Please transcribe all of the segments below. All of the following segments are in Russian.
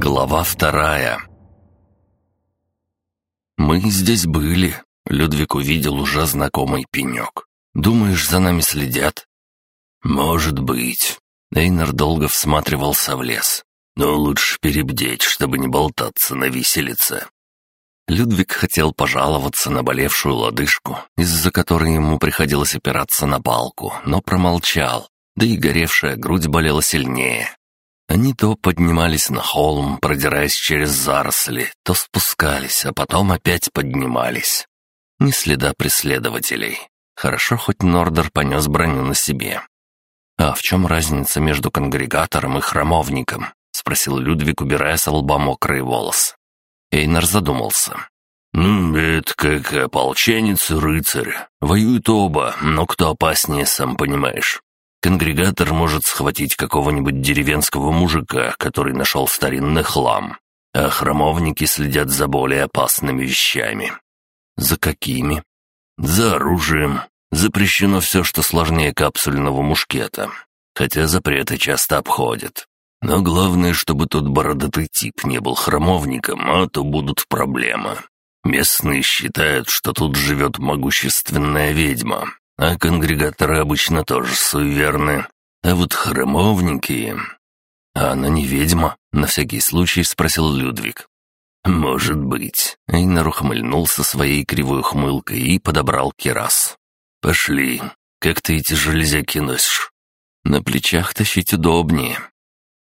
Глава вторая «Мы здесь были», — Людвиг увидел уже знакомый пенек. «Думаешь, за нами следят?» «Может быть». Эйнар долго всматривался в лес. «Но лучше перебдеть, чтобы не болтаться на виселице». Людвиг хотел пожаловаться на болевшую лодыжку, из-за которой ему приходилось опираться на палку, но промолчал, да и горевшая грудь болела сильнее. Они то поднимались на холм, продираясь через заросли, то спускались, а потом опять поднимались. Ни следа преследователей. Хорошо, хоть Нордер понес броню на себе. «А в чем разница между конгрегатором и храмовником?» — спросил Людвиг, убирая с лба мокрые волосы. Эйнар задумался. «Ну, это как ополченец и рыцарь. Воюют оба, но кто опаснее, сам понимаешь. Конгрегатор может схватить какого-нибудь деревенского мужика, который нашел старинный хлам, а храмовники следят за более опасными вещами. За какими? За оружием. Запрещено все, что сложнее капсульного мушкета, хотя запреты часто обходят. Но главное, чтобы тот бородатый тип не был храмовником, а то будут проблемы. Местные считают, что тут живет могущественная ведьма, а конгрегаторы обычно тоже суеверны. А вот храмовники... А она не ведьма? На всякий случай спросил Людвиг. «Может быть». Эйнар ухмыльнулся своей кривой ухмылкой и подобрал керас. «Пошли. Как ты эти железяки носишь?» «На плечах тащить удобнее».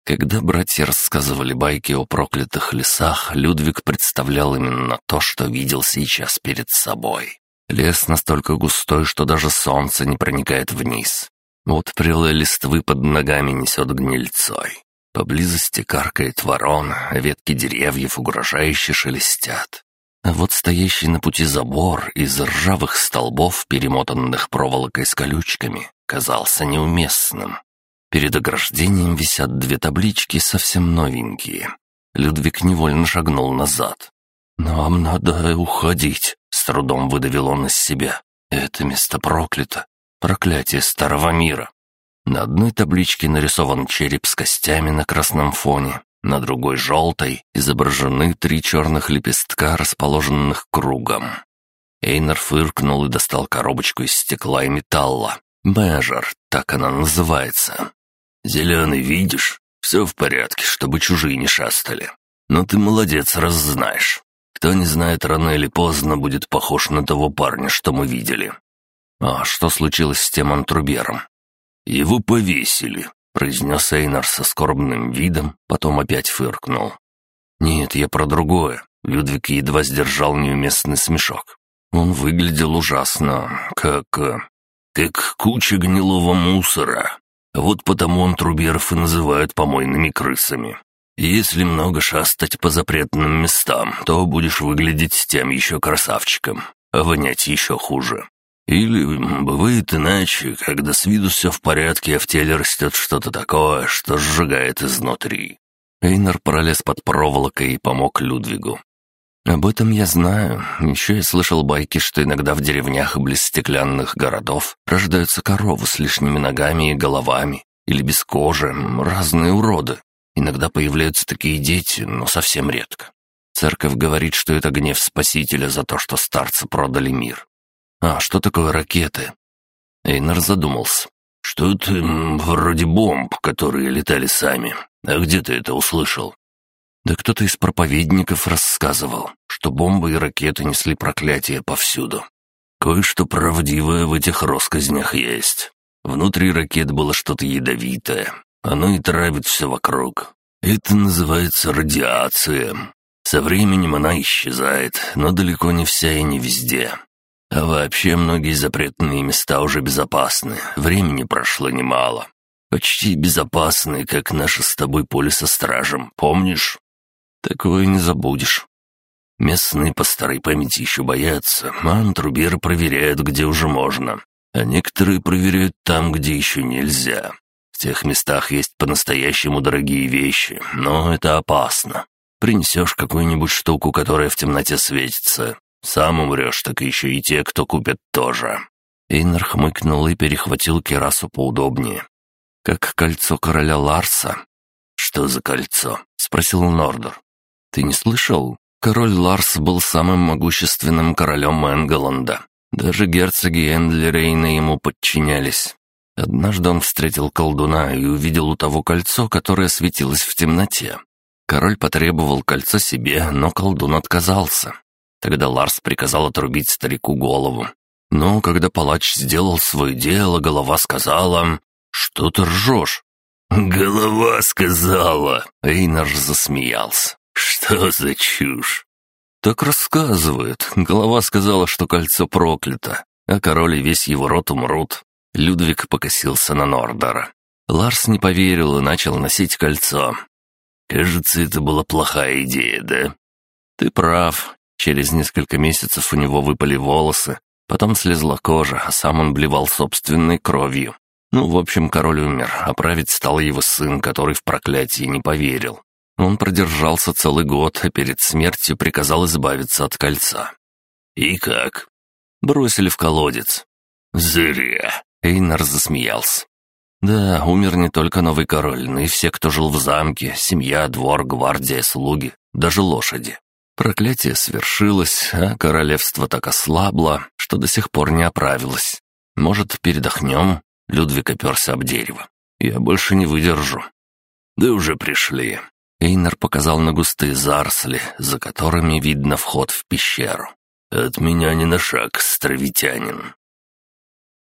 Когда братья рассказывали байки о проклятых лесах, Людвиг представлял именно то, что видел сейчас перед собой. Лес настолько густой, что даже солнце не проникает вниз. Вот прелые листвы под ногами несет гнильцой. Поблизости каркает ворон, а ветки деревьев угрожающе шелестят. А вот стоящий на пути забор из ржавых столбов, перемотанных проволокой с колючками, казался неуместным. Перед ограждением висят две таблички, совсем новенькие. Людвиг невольно шагнул назад. «Нам надо уходить», — с трудом выдавил он из себя. «Это место проклято. Проклятие старого мира». На одной табличке нарисован череп с костями на красном фоне, на другой желтой изображены три черных лепестка, расположенных кругом. Эйнер фыркнул и достал коробочку из стекла и металла. «Мэжер», так она называется. «Зеленый, видишь? Все в порядке, чтобы чужие не шастали. Но ты молодец, раз знаешь. Кто не знает, рано или поздно будет похож на того парня, что мы видели. А что случилось с тем антрубером? Его повесили, произнес Эйнар со скорбным видом, потом опять фыркнул. Нет, я про другое. Людвиг едва сдержал неуместный смешок. Он выглядел ужасно, как... Э, как куча гнилого мусора. Вот потому антруберов и называют помойными крысами. Если много шастать по запретным местам, то будешь выглядеть тем еще красавчиком, а вонять еще хуже. Или бывает иначе, когда с виду все в порядке, а в теле растет что-то такое, что сжигает изнутри. Эйнар пролез под проволокой и помог Людвигу. «Об этом я знаю. Еще я слышал байки, что иногда в деревнях близ стеклянных городов рождаются коровы с лишними ногами и головами, или без кожи, разные уроды. Иногда появляются такие дети, но совсем редко. Церковь говорит, что это гнев Спасителя за то, что старцы продали мир. А что такое ракеты? Эйнар задумался. Что это вроде бомб, которые летали сами. А где ты это услышал? Да кто-то из проповедников рассказывал, что бомбы и ракеты несли проклятие повсюду. Кое-что правдивое в этих россказнях есть. Внутри ракет было что-то ядовитое, оно и травит все вокруг. Это называется радиация. Со временем она исчезает, но далеко не вся и не везде. А вообще многие запретные места уже безопасны, времени прошло немало. Почти безопасны, как наше с тобой поле со стражем, помнишь? Такое не забудешь. Местные по старой памяти еще боятся, а антруберы проверяют, где уже можно, а некоторые проверяют там, где еще нельзя. Тех местах есть по-настоящему дорогие вещи, но это опасно. Принесешь какую-нибудь штуку, которая в темноте светится. Сам умрешь, так еще и те, кто купят тоже». Эйнар хмыкнул и перехватил керасу поудобнее. «Как кольцо короля Ларса». «Что за кольцо?» — спросил Нордер. «Ты не слышал? Король Ларс был самым могущественным королем Энголанда. Даже герцоги Эндлерейна ему подчинялись. Однажды он встретил колдуна и увидел у того кольцо, которое светилось в темноте. Король потребовал кольцо себе, но колдун отказался. Тогда Ларс приказал отрубить старику голову. Но когда палач сделал свое дело, голова сказала, «Что ты ржешь?» «Голова сказала!» Эйнар засмеялся. «Что за чушь?» «Так рассказывает. Голова сказала, что кольцо проклято, а король и весь его род умрут». Людвиг покосился на Нордера. Ларс не поверил и начал носить кольцо. «Кажется, это была плохая идея, да?» «Ты прав. Через несколько месяцев у него выпали волосы, потом слезла кожа, а сам он блевал собственной кровью. Ну, в общем, король умер, а править стал его сын, который в проклятие не поверил. Он продержался целый год, а перед смертью приказал избавиться от кольца. «И как?» «Бросили в колодец». «Зря!» — Эйнар засмеялся. «Да, умер не только новый король, но и все, кто жил в замке, семья, двор, гвардия, слуги, даже лошади. Проклятие свершилось, а королевство так ослабло, что до сих пор не оправилось. Может, передохнем?» Людвиг оперся об дерево. «Я больше не выдержу». «Да уже пришли». Эйнар показал на густые заросли, за которыми видно вход в пещеру. «От меня не на шаг, стравитянин».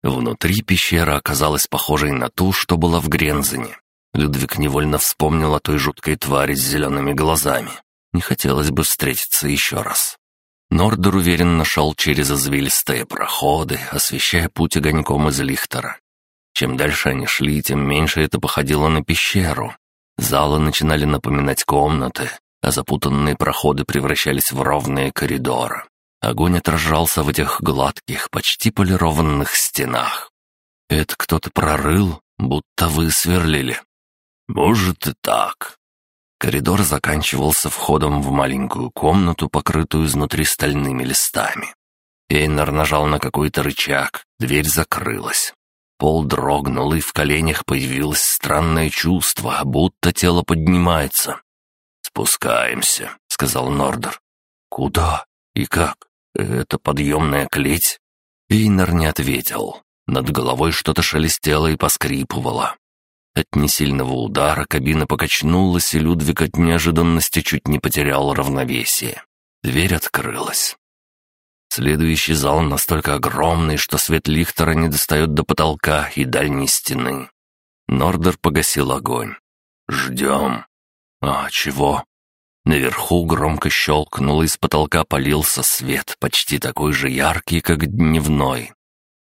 Внутри пещера оказалась похожей на ту, что была в Грензене. Людвиг невольно вспомнил о той жуткой твари с зелеными глазами. Не хотелось бы встретиться еще раз. Нордер уверенно шел через извилистые проходы, освещая путь огоньком из лихтера. Чем дальше они шли, тем меньше это походило на пещеру. Залы начинали напоминать комнаты, а запутанные проходы превращались в ровные коридоры. Огонь отражался в этих гладких, почти полированных стенах. Это кто-то прорыл, будто вы сверлили. Может и так. Коридор заканчивался входом в маленькую комнату, покрытую изнутри стальными листами. Эйнар нажал на какой-то рычаг, дверь закрылась. Пол дрогнул, и в коленях появилось странное чувство, будто тело поднимается. «Спускаемся», — сказал Нордер. «Куда и как? Это подъемная клеть?» Эйнер не ответил. Над головой что-то шелестело и поскрипывало. От несильного удара кабина покачнулась, и Людвиг от неожиданности чуть не потерял равновесие. Дверь открылась. Следующий зал настолько огромный, что свет лихтера не достает до потолка и дальней стены. Нордер погасил огонь. «Ждем». «А чего?» Наверху громко щелкнуло, из потолка полился свет, почти такой же яркий, как дневной.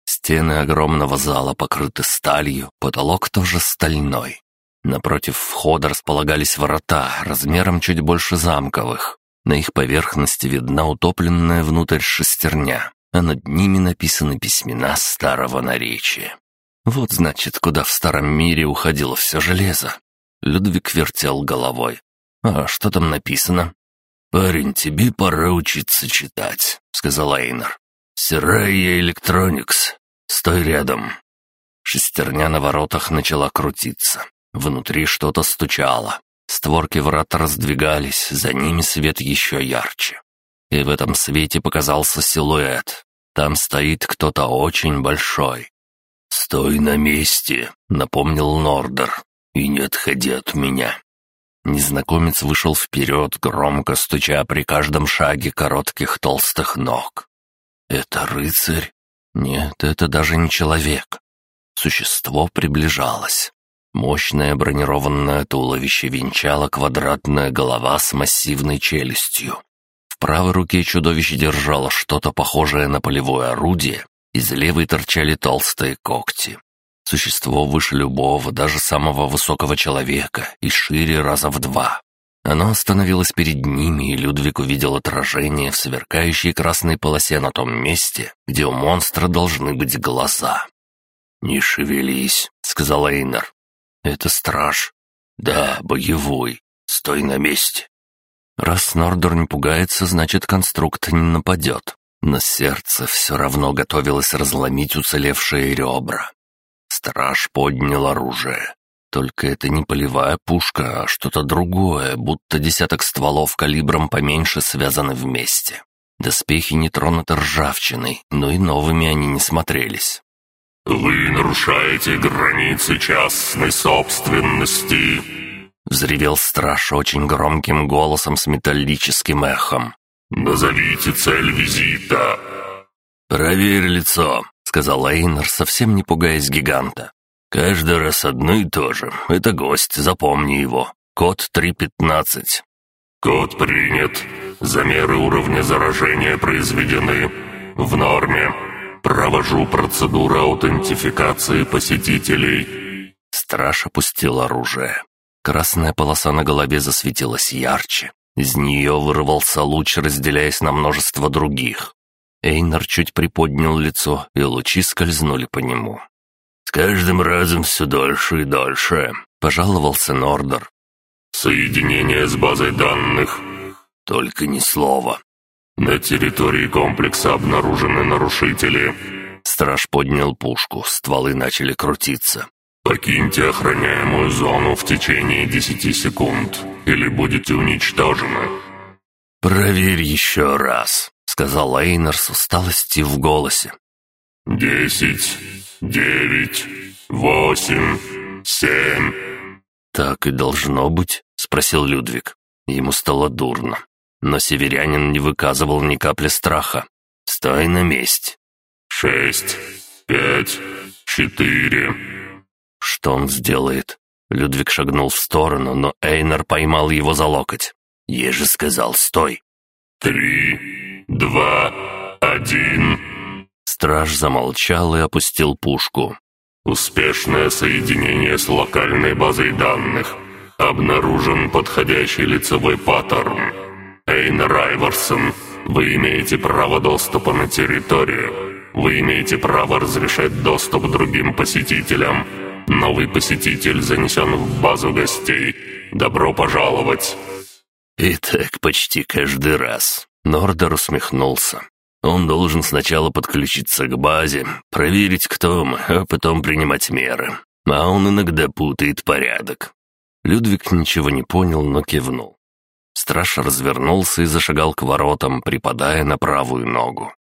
Стены огромного зала покрыты сталью, потолок тоже стальной. Напротив входа располагались ворота, размером чуть больше замковых. На их поверхности видна утопленная внутрь шестерня, а над ними написаны письмена старого наречия. Вот значит, куда в старом мире уходило все железо. Людвиг вертел головой. «А что там написано?» «Парень, тебе пора учиться читать», — сказал Эйнер. «Сирая Электроникс. Стой рядом». Шестерня на воротах начала крутиться. Внутри что-то стучало. Створки врат раздвигались, за ними свет еще ярче. И в этом свете показался силуэт. Там стоит кто-то очень большой. «Стой на месте», — напомнил Нордер, — «и не отходи от меня». Незнакомец вышел вперед, громко стуча при каждом шаге коротких толстых ног. «Это рыцарь? Нет, это даже не человек». Существо приближалось. Мощное бронированное туловище венчало квадратная голова с массивной челюстью. В правой руке чудовище держало что-то похожее на полевое орудие, из левой торчали толстые когти. Существо выше любого, даже самого высокого человека, и шире раза в два. Оно остановилось перед ними, и Людвиг увидел отражение в сверкающей красной полосе на том месте, где у монстра должны быть глаза. «Не шевелись», — сказал Эйнер. «Это страж». «Да, боевой. Стой на месте». Раз Нордор не пугается, значит, конструкт не нападет. Но сердце все равно готовилось разломить уцелевшие ребра. Страж поднял оружие. Только это не полевая пушка, а что-то другое, будто десяток стволов калибром поменьше связаны вместе. Доспехи не тронуты ржавчиной, но и новыми они не смотрелись. «Вы нарушаете границы частной собственности!» Взревел страж очень громким голосом с металлическим эхом. «Назовите цель визита!» «Проверь лицо», — сказал Эйнер, совсем не пугаясь гиганта. «Каждый раз одно и то же. Это гость, запомни его. Код 315». «Код принят. Замеры уровня заражения произведены. В норме. Провожу процедуру аутентификации посетителей». Страж опустил оружие. Красная полоса на голове засветилась ярче. Из нее вырвался луч, разделяясь на множество других. Эйнар чуть приподнял лицо, и лучи скользнули по нему. «С каждым разом все дольше и дольше», — пожаловался Нордер. «Соединение с базой данных». «Только ни слова». «На территории комплекса обнаружены нарушители». Страж поднял пушку, стволы начали крутиться. «Покиньте охраняемую зону в течение десяти секунд, или будете уничтожены». «Проверь еще раз», — сказал Эйнер с усталостью в голосе. «Десять, девять, восемь, семь...» «Так и должно быть?» — спросил Людвиг. Ему стало дурно. Но северянин не выказывал ни капли страха. «Стой на месте!» «Шесть, пять, четыре...» Что он сделает? Людвиг шагнул в сторону, но Эйнер поймал его за локоть. «Я же сказал, стой!» «Три, два, один...» Страж замолчал и опустил пушку. «Успешное соединение с локальной базой данных. Обнаружен подходящий лицевой паттерн. Эйнер Айварсон, вы имеете право доступа на территорию. Вы имеете право разрешать доступ другим посетителям. Новый посетитель занесен в базу гостей. Добро пожаловать!» «И так почти каждый раз». Нордер усмехнулся. «Он должен сначала подключиться к базе, проверить, кто мы, а потом принимать меры. А он иногда путает порядок». Людвиг ничего не понял, но кивнул. Страж развернулся и зашагал к воротам, припадая на правую ногу.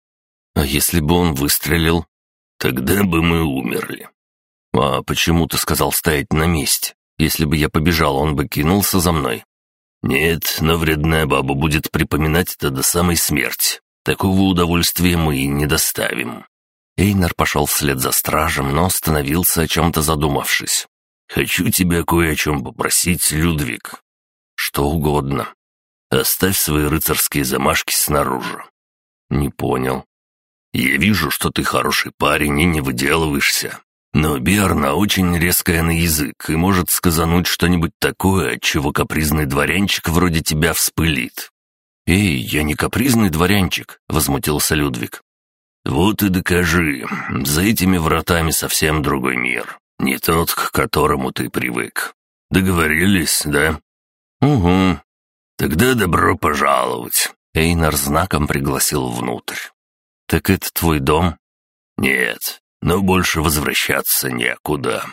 «А если бы он выстрелил?» «Тогда бы мы умерли. «А почему ты сказал стоять на месте? Если бы я побежал, он бы кинулся за мной». «Нет, но вредная баба будет припоминать это до самой смерти. Такого удовольствия мы и не доставим». Эйнар пошел вслед за стражем, но остановился, о чем-то задумавшись. «Хочу тебя кое о чем попросить, Людвиг». «Что угодно. Оставь свои рыцарские замашки снаружи». «Не понял». «Я вижу, что ты хороший парень и не выделываешься. Но Берна очень резкая на язык и может сказануть что-нибудь такое, от чего капризный дворянчик вроде тебя вспылит. «Эй, я не капризный дворянчик», — возмутился Людвиг. «Вот и докажи. За этими вратами совсем другой мир. Не тот, к которому ты привык. Договорились, да?» «Угу. Тогда добро пожаловать». Эйнар знаком пригласил внутрь. «Так это твой дом?» «Нет, но больше возвращаться некуда.